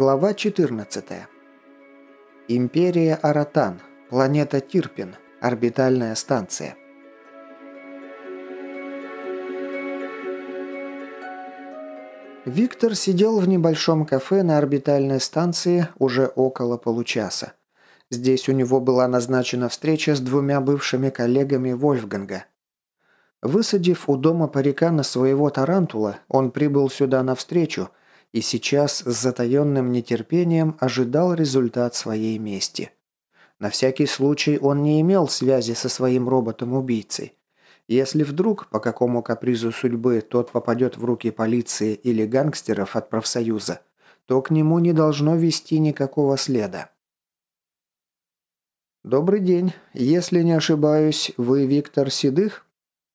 Глава 14. Империя Аратан. Планета Тирпин. Орбитальная станция. Виктор сидел в небольшом кафе на орбитальной станции уже около получаса. Здесь у него была назначена встреча с двумя бывшими коллегами Вольфганга. Высадив у дома парика на своего тарантула, он прибыл сюда навстречу – и сейчас с затаенным нетерпением ожидал результат своей мести. На всякий случай он не имел связи со своим роботом-убийцей. Если вдруг, по какому капризу судьбы, тот попадет в руки полиции или гангстеров от профсоюза, то к нему не должно вести никакого следа. «Добрый день. Если не ошибаюсь, вы Виктор Седых?»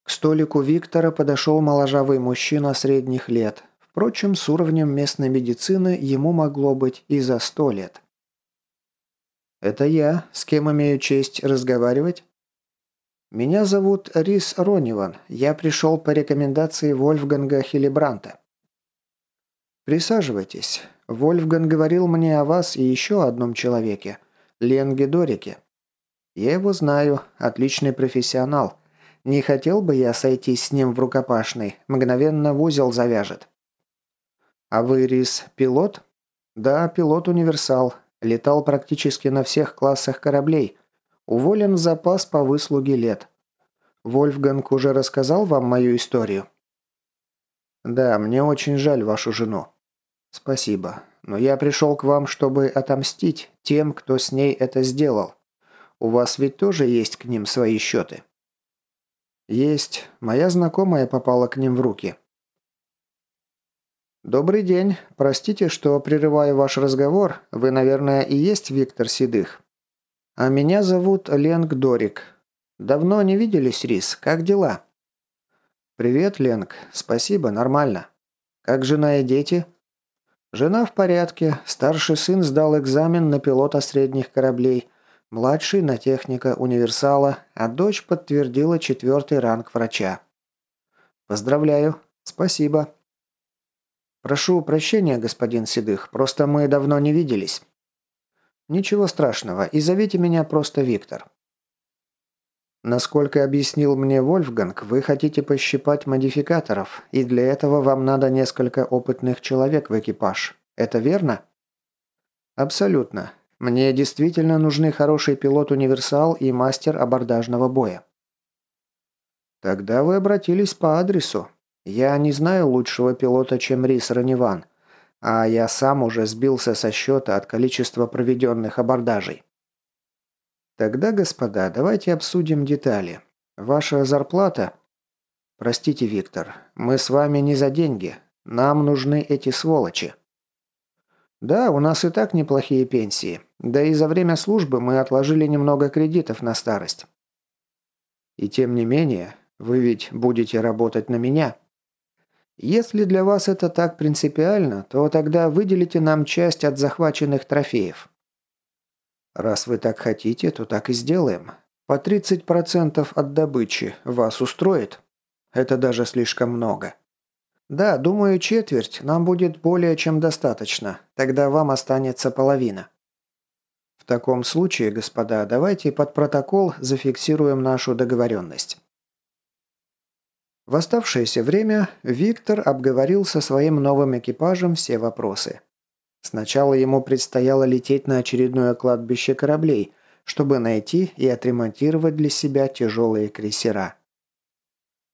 К столику Виктора подошел моложавый мужчина средних лет, Впрочем, с уровнем местной медицины ему могло быть и за сто лет. «Это я. С кем имею честь разговаривать?» «Меня зовут Рис Рониван. Я пришел по рекомендации Вольфганга Хилибранта». «Присаживайтесь. Вольфган говорил мне о вас и еще одном человеке. Ленге Дорике. Я его знаю. Отличный профессионал. Не хотел бы я сойтись с ним в рукопашной. Мгновенно в узел завяжет». «А вы, Рис, пилот?» «Да, пилот-универсал. Летал практически на всех классах кораблей. Уволен в запас по выслуге лет. Вольфганг уже рассказал вам мою историю?» «Да, мне очень жаль вашу жену». «Спасибо. Но я пришел к вам, чтобы отомстить тем, кто с ней это сделал. У вас ведь тоже есть к ним свои счеты?» «Есть. Моя знакомая попала к ним в руки». «Добрый день. Простите, что прерываю ваш разговор. Вы, наверное, и есть Виктор Седых. А меня зовут Ленг Дорик. Давно не виделись, Рис. Как дела?» «Привет, Ленг. Спасибо, нормально. Как жена и дети?» «Жена в порядке. Старший сын сдал экзамен на пилота средних кораблей. Младший на техника универсала, а дочь подтвердила четвертый ранг врача». «Поздравляю. Спасибо». «Прошу прощения, господин Седых, просто мы давно не виделись». «Ничего страшного, и зовите меня просто Виктор». Насколько объяснил мне Вольфганг, вы хотите пощипать модификаторов, и для этого вам надо несколько опытных человек в экипаж. Это верно? Абсолютно. Мне действительно нужны хороший пилот-универсал и мастер абордажного боя. Тогда вы обратились по адресу. Я не знаю лучшего пилота, чем Рис Раниван, а я сам уже сбился со счета от количества проведенных абордажей. Тогда, господа, давайте обсудим детали. Ваша зарплата... Простите, Виктор, мы с вами не за деньги. Нам нужны эти сволочи. Да, у нас и так неплохие пенсии. Да и за время службы мы отложили немного кредитов на старость. И тем не менее, вы ведь будете работать на меня. Если для вас это так принципиально, то тогда выделите нам часть от захваченных трофеев. Раз вы так хотите, то так и сделаем. По 30% от добычи вас устроит? Это даже слишком много. Да, думаю, четверть нам будет более чем достаточно. Тогда вам останется половина. В таком случае, господа, давайте под протокол зафиксируем нашу договоренность. В оставшееся время Виктор обговорил со своим новым экипажем все вопросы. Сначала ему предстояло лететь на очередное кладбище кораблей, чтобы найти и отремонтировать для себя тяжелые крейсера.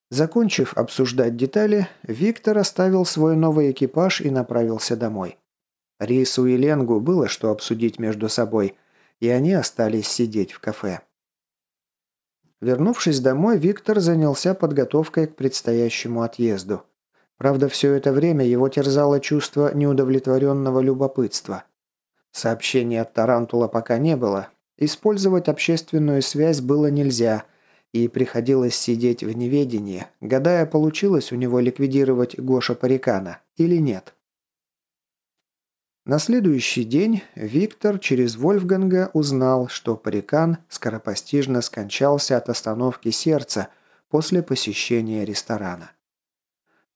Закончив обсуждать детали, Виктор оставил свой новый экипаж и направился домой. Рису и Ленгу было что обсудить между собой, и они остались сидеть в кафе. Вернувшись домой, Виктор занялся подготовкой к предстоящему отъезду. Правда, все это время его терзало чувство неудовлетворенного любопытства. Сообщений от Тарантула пока не было. Использовать общественную связь было нельзя, и приходилось сидеть в неведении, гадая, получилось у него ликвидировать Гоша Парикана или нет. На следующий день Виктор через Вольфганга узнал, что Парикан скоропостижно скончался от остановки сердца после посещения ресторана.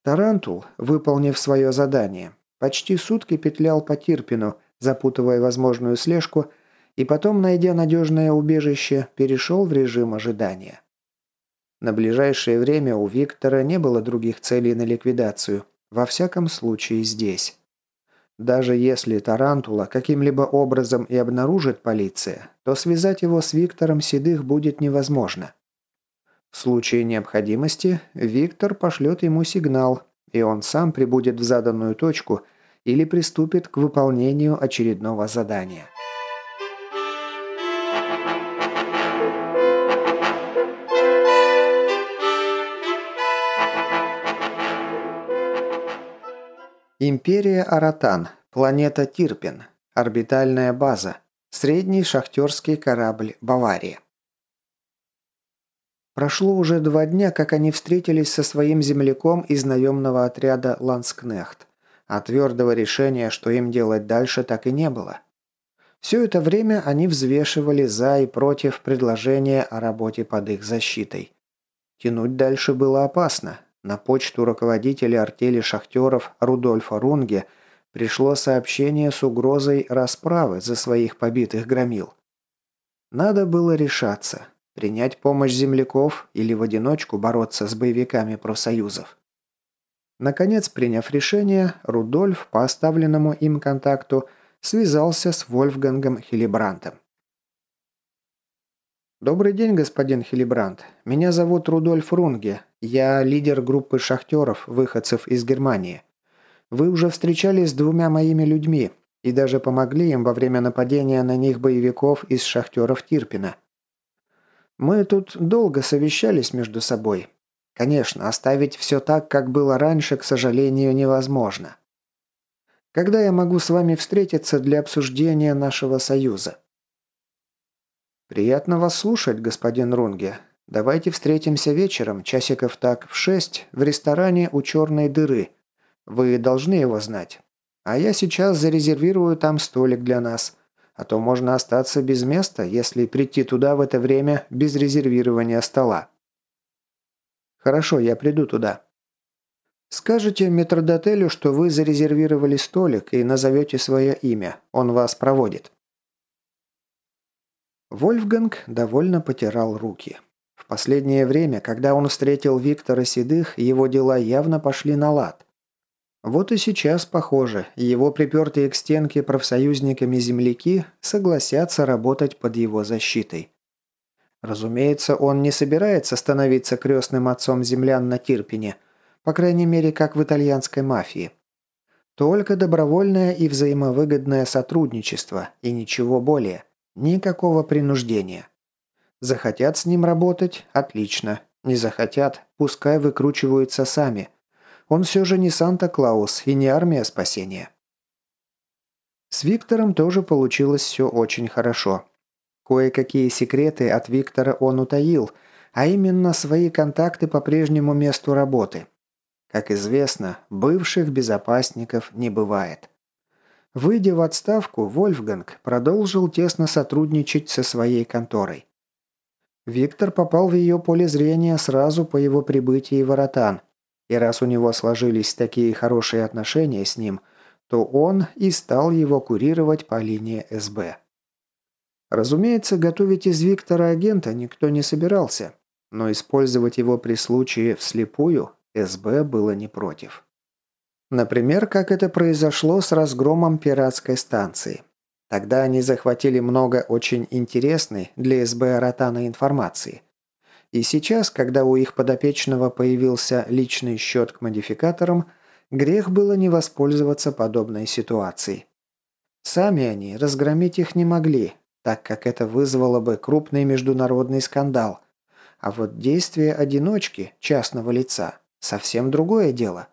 Тарантул, выполнив свое задание, Почти сутки петлял по Тирпину, запутывая возможную слежку, и потом, найдя надежное убежище, перешел в режим ожидания. На ближайшее время у Виктора не было других целей на ликвидацию, во всяком случае здесь. Даже если Тарантула каким-либо образом и обнаружит полиция, то связать его с Виктором Седых будет невозможно. В случае необходимости Виктор пошлет ему сигнал, и он сам прибудет в заданную точку или приступит к выполнению очередного задания. Империя Аратан, планета Тирпин, орбитальная база, средний шахтерский корабль Бавария. Прошло уже два дня, как они встретились со своим земляком из наемного отряда «Ланскнехт», а твердого решения, что им делать дальше, так и не было. Все это время они взвешивали за и против предложения о работе под их защитой. Тянуть дальше было опасно. На почту руководителя артели шахтеров Рудольфа Рунге пришло сообщение с угрозой расправы за своих побитых громил. Надо было решаться. Принять помощь земляков или в одиночку бороться с боевиками профсоюзов. Наконец, приняв решение, Рудольф по оставленному им контакту связался с Вольфгангом Хилибрантом. «Добрый день, господин Хилибрант. Меня зовут Рудольф Рунге. Я лидер группы шахтеров, выходцев из Германии. Вы уже встречались с двумя моими людьми и даже помогли им во время нападения на них боевиков из шахтеров Тирпина. Мы тут долго совещались между собой. Конечно, оставить все так, как было раньше, к сожалению, невозможно. Когда я могу с вами встретиться для обсуждения нашего союза? Приятно вас слушать, господин Рунге. Давайте встретимся вечером, часиков так в шесть, в ресторане у черной дыры. Вы должны его знать. А я сейчас зарезервирую там столик для нас. А то можно остаться без места, если прийти туда в это время без резервирования стола. Хорошо, я приду туда. Скажите метрдотелю, что вы зарезервировали столик и назовете свое имя. Он вас проводит. Вольфганг довольно потирал руки. В последнее время, когда он встретил Виктора Седых, его дела явно пошли на лад. Вот и сейчас, похоже, его припертые к стенке профсоюзниками земляки согласятся работать под его защитой. Разумеется, он не собирается становиться крестным отцом землян на Тирпине, по крайней мере, как в итальянской мафии. Только добровольное и взаимовыгодное сотрудничество, и ничего более. Никакого принуждения. Захотят с ним работать – отлично. Не захотят – пускай выкручиваются сами – он все же не Санта-Клаус и не армия спасения. С Виктором тоже получилось все очень хорошо. Кое-какие секреты от Виктора он утаил, а именно свои контакты по прежнему месту работы. Как известно, бывших безопасников не бывает. Выйдя в отставку, Вольфганг продолжил тесно сотрудничать со своей конторой. Виктор попал в ее поле зрения сразу по его прибытии в Аратан, и раз у него сложились такие хорошие отношения с ним, то он и стал его курировать по линии СБ. Разумеется, готовить из Виктора агента никто не собирался, но использовать его при случае вслепую СБ было не против. Например, как это произошло с разгромом пиратской станции. Тогда они захватили много очень интересной для СБ Ротана информации. И сейчас, когда у их подопечного появился личный счет к модификаторам, грех было не воспользоваться подобной ситуацией. Сами они разгромить их не могли, так как это вызвало бы крупный международный скандал. А вот действие одиночки, частного лица, совсем другое дело.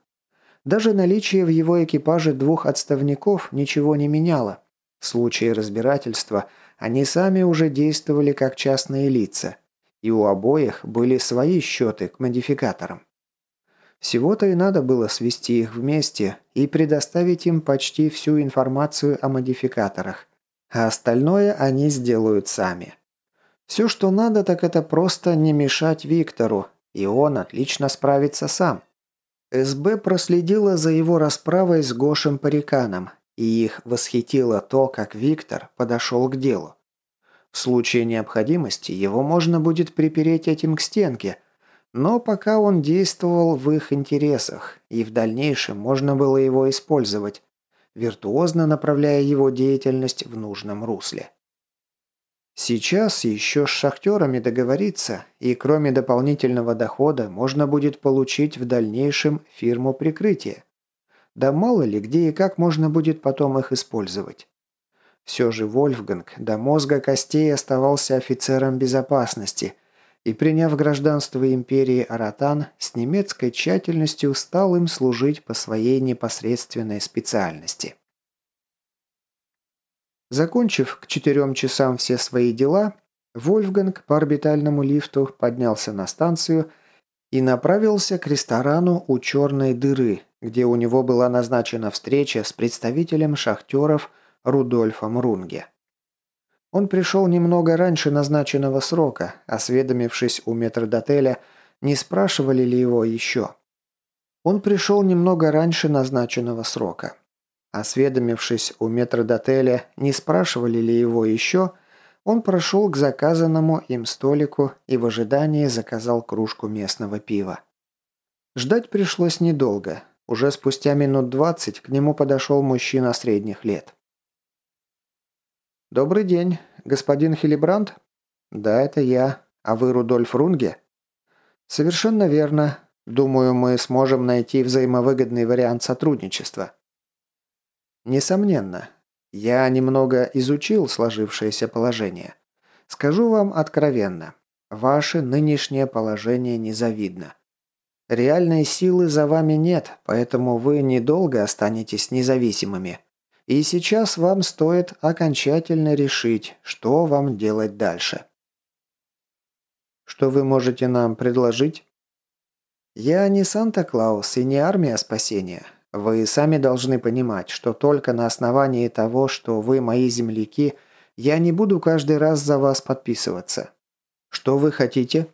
Даже наличие в его экипаже двух отставников ничего не меняло. В случае разбирательства они сами уже действовали как частные лица – и у обоих были свои счеты к модификаторам. Всего-то и надо было свести их вместе и предоставить им почти всю информацию о модификаторах, а остальное они сделают сами. Все, что надо, так это просто не мешать Виктору, и он отлично справится сам. СБ проследила за его расправой с Гошем Париканом, и их восхитило то, как Виктор подошел к делу. В случае необходимости его можно будет припереть этим к стенке, но пока он действовал в их интересах, и в дальнейшем можно было его использовать, виртуозно направляя его деятельность в нужном русле. Сейчас еще с шахтерами договориться, и кроме дополнительного дохода можно будет получить в дальнейшем фирму прикрытия. Да мало ли, где и как можно будет потом их использовать. Все же Вольфганг до мозга костей оставался офицером безопасности и, приняв гражданство империи Аратан, с немецкой тщательностью стал им служить по своей непосредственной специальности. Закончив к четырем часам все свои дела, Вольфганг по орбитальному лифту поднялся на станцию и направился к ресторану у черной дыры, где у него была назначена встреча с представителем шахтеров Рудольфом Рунге. Он пришел немного раньше назначенного срока, осведомившись у метрдотеля, не спрашивали ли его еще. Он пришел немного раньше назначенного срока. Осведомившись у метрдотеля, не спрашивали ли его еще, он прошел к заказанному им столику и в ожидании заказал кружку местного пива. Ждать пришлось недолго. Уже спустя минут двадцать к нему подошел мужчина средних лет. «Добрый день, господин Хилибранд?» «Да, это я. А вы Рудольф Рунге?» «Совершенно верно. Думаю, мы сможем найти взаимовыгодный вариант сотрудничества». Несомненно. Я немного изучил сложившееся положение. Скажу вам откровенно. Ваше нынешнее положение незавидно. Реальной силы за вами нет, поэтому вы недолго останетесь независимыми. И сейчас вам стоит окончательно решить, что вам делать дальше. Что вы можете нам предложить? Я не Санта-Клаус и не армия спасения. Вы сами должны понимать, что только на основании того, что вы мои земляки, я не буду каждый раз за вас подписываться. Что вы хотите?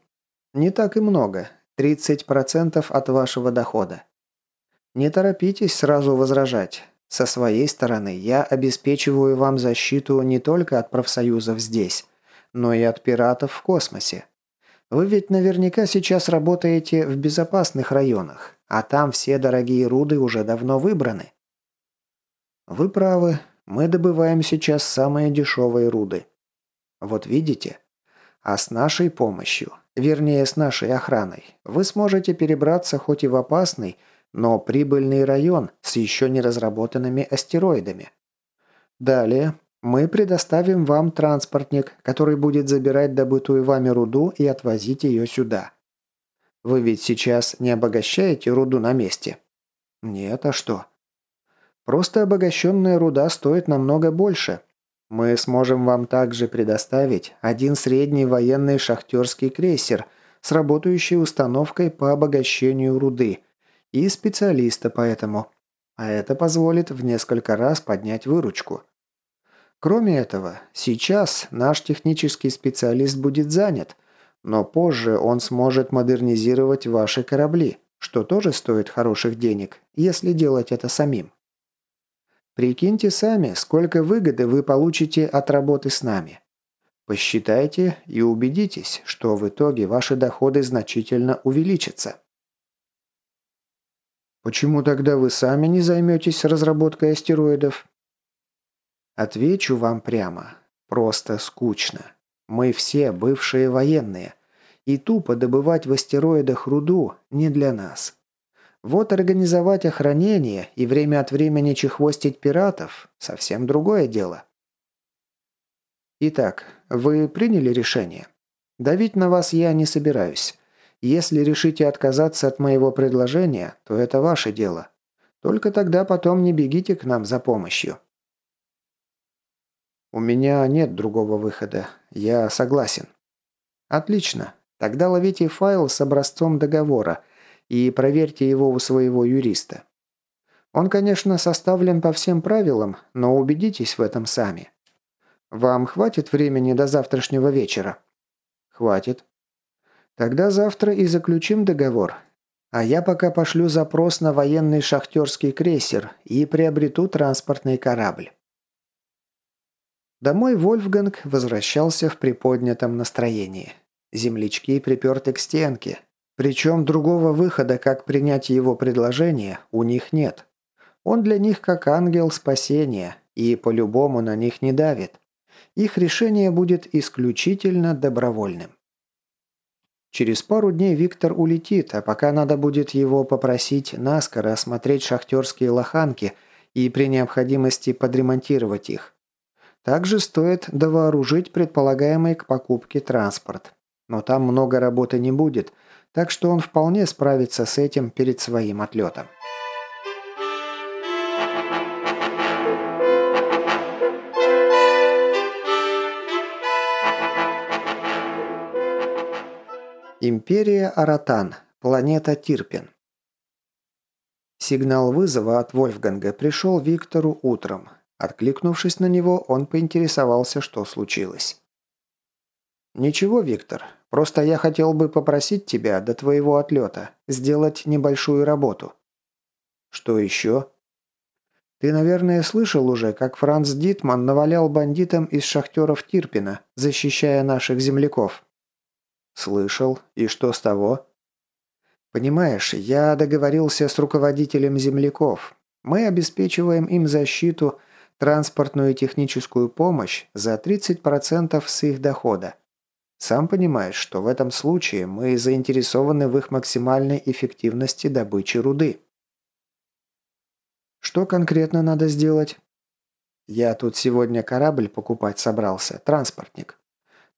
Не так и много. 30% от вашего дохода. Не торопитесь сразу возражать. Со своей стороны я обеспечиваю вам защиту не только от профсоюзов здесь, но и от пиратов в космосе. Вы ведь наверняка сейчас работаете в безопасных районах, а там все дорогие руды уже давно выбраны. Вы правы, мы добываем сейчас самые дешевые руды. Вот видите? А с нашей помощью, вернее с нашей охраной, вы сможете перебраться хоть и в опасный, но прибыльный район с еще не разработанными астероидами. Далее мы предоставим вам транспортник, который будет забирать добытую вами руду и отвозить ее сюда. Вы ведь сейчас не обогащаете руду на месте? Нет, а что? Просто обогащенная руда стоит намного больше. Мы сможем вам также предоставить один средний военный шахтерский крейсер с работающей установкой по обогащению руды и специалиста по этому. А это позволит в несколько раз поднять выручку. Кроме этого, сейчас наш технический специалист будет занят – но позже он сможет модернизировать ваши корабли, что тоже стоит хороших денег, если делать это самим. Прикиньте сами, сколько выгоды вы получите от работы с нами. Посчитайте и убедитесь, что в итоге ваши доходы значительно увеличатся. Почему тогда вы сами не займетесь разработкой астероидов? Отвечу вам прямо. Просто скучно. Мы все бывшие военные. И тупо добывать в астероидах руду не для нас. Вот организовать охранение и время от времени чехвостить пиратов – совсем другое дело. Итак, вы приняли решение? Давить на вас я не собираюсь. Если решите отказаться от моего предложения, то это ваше дело. Только тогда потом не бегите к нам за помощью. У меня нет другого выхода. Я согласен. Отлично. Тогда ловите файл с образцом договора и проверьте его у своего юриста. Он, конечно, составлен по всем правилам, но убедитесь в этом сами. Вам хватит времени до завтрашнего вечера? Хватит. Тогда завтра и заключим договор. А я пока пошлю запрос на военный шахтерский крейсер и приобрету транспортный корабль. Домой Вольфганг возвращался в приподнятом настроении. Землячки приперты к стенке. Причем другого выхода, как принять его предложение, у них нет. Он для них как ангел спасения и по-любому на них не давит. Их решение будет исключительно добровольным. Через пару дней Виктор улетит, а пока надо будет его попросить наскоро осмотреть шахтерские лоханки и при необходимости подремонтировать их. Также стоит довооружить предполагаемый к покупке транспорт. Но там много работы не будет, так что он вполне справится с этим перед своим отлетом. Империя Аратан. Планета Тирпин. Сигнал вызова от Вольфганга пришел Виктору утром. Откликнувшись на него, он поинтересовался, что случилось. «Ничего, Виктор. Просто я хотел бы попросить тебя до твоего отлета сделать небольшую работу». «Что еще?» «Ты, наверное, слышал уже, как Франц Дитман навалял бандитам из шахтеров Тирпина, защищая наших земляков». «Слышал. И что с того?» «Понимаешь, я договорился с руководителем земляков. Мы обеспечиваем им защиту, транспортную и техническую помощь за 30% с их дохода. Сам понимаешь, что в этом случае мы заинтересованы в их максимальной эффективности добычи руды». «Что конкретно надо сделать?» «Я тут сегодня корабль покупать собрался, транспортник.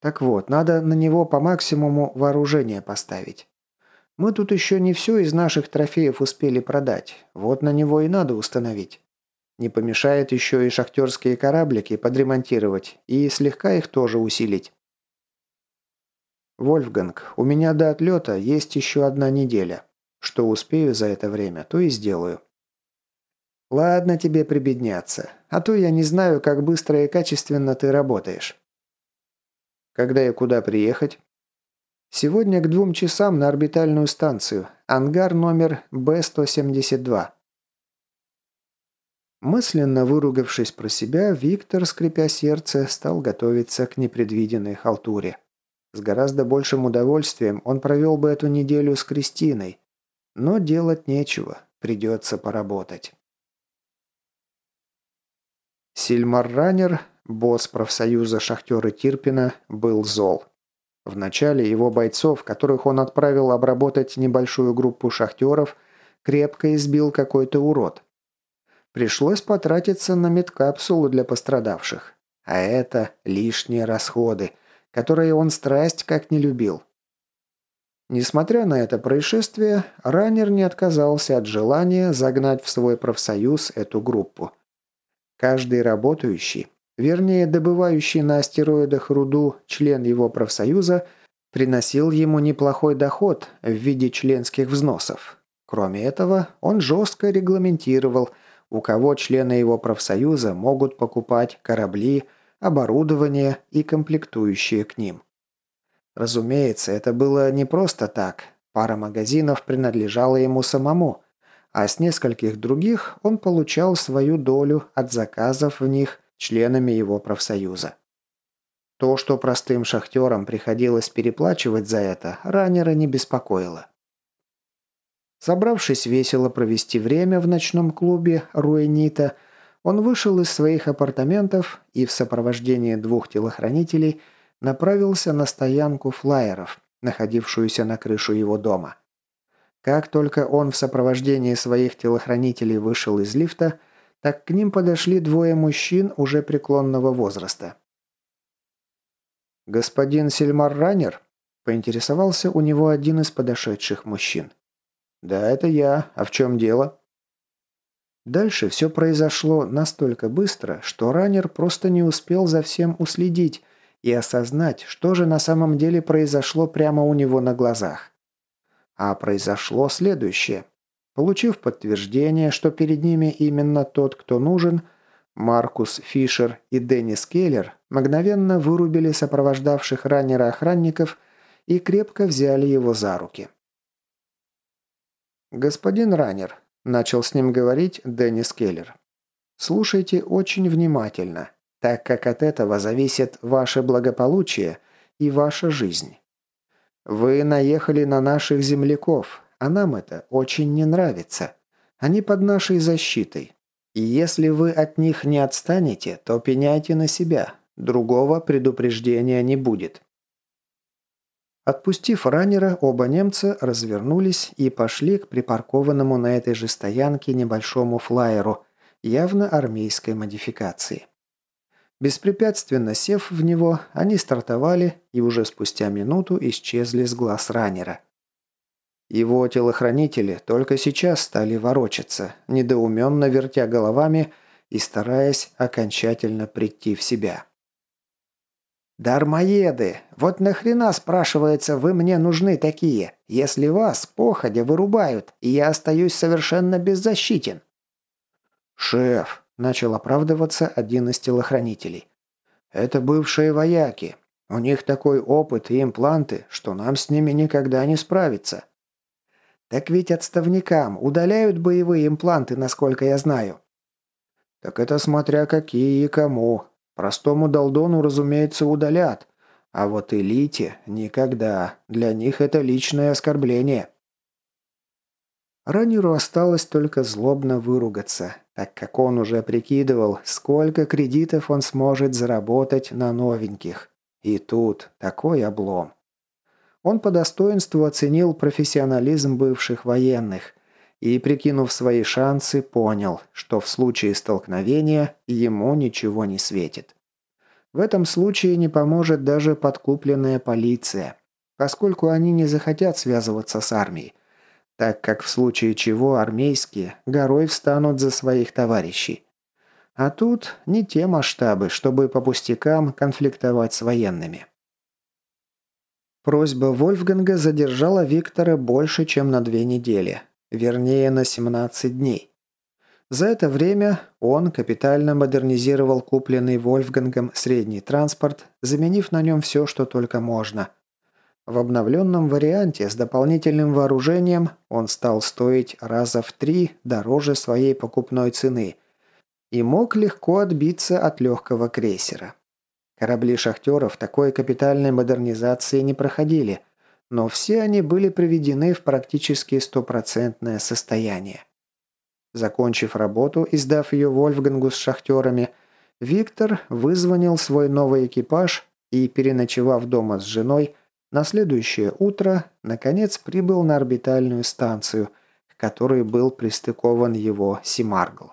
Так вот, надо на него по максимуму вооружения поставить. Мы тут еще не все из наших трофеев успели продать. Вот на него и надо установить. Не помешает еще и шахтерские кораблики подремонтировать и слегка их тоже усилить. «Вольфганг, у меня до отлета есть еще одна неделя. Что успею за это время, то и сделаю». «Ладно тебе прибедняться, а то я не знаю, как быстро и качественно ты работаешь». Когда и куда приехать? Сегодня к двум часам на орбитальную станцию. Ангар номер Б-172. Мысленно выругавшись про себя, Виктор, скрипя сердце, стал готовиться к непредвиденной халтуре. С гораздо большим удовольствием он провел бы эту неделю с Кристиной. Но делать нечего, придется поработать. Сильмар Раннер Босс профсоюза шахтеры Тирпина был зол. Вначале его бойцов, которых он отправил обработать небольшую группу шахтеров, крепко избил какой-то урод. Пришлось потратиться на медкапсулу для пострадавших. А это лишние расходы, которые он страсть как не любил. Несмотря на это происшествие, раннер не отказался от желания загнать в свой профсоюз эту группу. Каждый работающий вернее добывающий на астероидах руду член его профсоюза, приносил ему неплохой доход в виде членских взносов. Кроме этого, он жестко регламентировал, у кого члены его профсоюза могут покупать корабли, оборудование и комплектующие к ним. Разумеется, это было не просто так. Пара магазинов принадлежала ему самому, а с нескольких других он получал свою долю от заказов в них членами его профсоюза. То, что простым шахтерам приходилось переплачивать за это, раннера не беспокоило. Собравшись весело провести время в ночном клубе Руэнита, он вышел из своих апартаментов и в сопровождении двух телохранителей направился на стоянку флайеров, находившуюся на крышу его дома. Как только он в сопровождении своих телохранителей вышел из лифта, так к ним подошли двое мужчин уже преклонного возраста. «Господин Сельмар Раннер?» – поинтересовался у него один из подошедших мужчин. «Да, это я. А в чем дело?» Дальше все произошло настолько быстро, что раннер просто не успел за всем уследить и осознать, что же на самом деле произошло прямо у него на глазах. А произошло следующее. Получив подтверждение, что перед ними именно тот, кто нужен, Маркус Фишер и Деннис Келлер мгновенно вырубили сопровождавших раннера охранников и крепко взяли его за руки. «Господин Раннер», – начал с ним говорить Деннис Келлер. «Слушайте очень внимательно, так как от этого зависит ваше благополучие и ваша жизнь. Вы наехали на наших земляков, а нам это очень не нравится. Они под нашей защитой. И если вы от них не отстанете, то пеняйте на себя. Другого предупреждения не будет. Отпустив раннера, оба немца развернулись и пошли к припаркованному на этой же стоянке небольшому флайеру, явно армейской модификации. Беспрепятственно сев в него, они стартовали и уже спустя минуту исчезли с глаз раннера. Его телохранители только сейчас стали ворочаться, недоуменно вертя головами и стараясь окончательно прийти в себя. «Дармоеды! Вот нахрена, спрашивается, вы мне нужны такие, если вас, походя, вырубают, и я остаюсь совершенно беззащитен?» «Шеф!» – начал оправдываться один из телохранителей. «Это бывшие вояки. У них такой опыт и импланты, что нам с ними никогда не справиться. «Так ведь отставникам удаляют боевые импланты, насколько я знаю». «Так это смотря какие и кому. Простому долдону, разумеется, удалят. А вот элите – никогда. Для них это личное оскорбление». Раннеру осталось только злобно выругаться, так как он уже прикидывал, сколько кредитов он сможет заработать на новеньких. И тут такой облом. Он по достоинству оценил профессионализм бывших военных и, прикинув свои шансы, понял, что в случае столкновения ему ничего не светит. В этом случае не поможет даже подкупленная полиция, поскольку они не захотят связываться с армией, так как в случае чего армейские горой встанут за своих товарищей. А тут не те масштабы, чтобы по пустякам конфликтовать с военными. Просьба Вольфганга задержала Виктора больше, чем на две недели. Вернее, на 17 дней. За это время он капитально модернизировал купленный Вольфгангом средний транспорт, заменив на нем все, что только можно. В обновленном варианте с дополнительным вооружением он стал стоить раза в три дороже своей покупной цены и мог легко отбиться от легкого крейсера. Корабли шахтеров такой капитальной модернизации не проходили, но все они были приведены в практически стопроцентное состояние. Закончив работу и сдав ее Вольфгангу с шахтерами, Виктор вызвонил свой новый экипаж и, переночевав дома с женой, на следующее утро, наконец, прибыл на орбитальную станцию, к которой был пристыкован его Симаргл.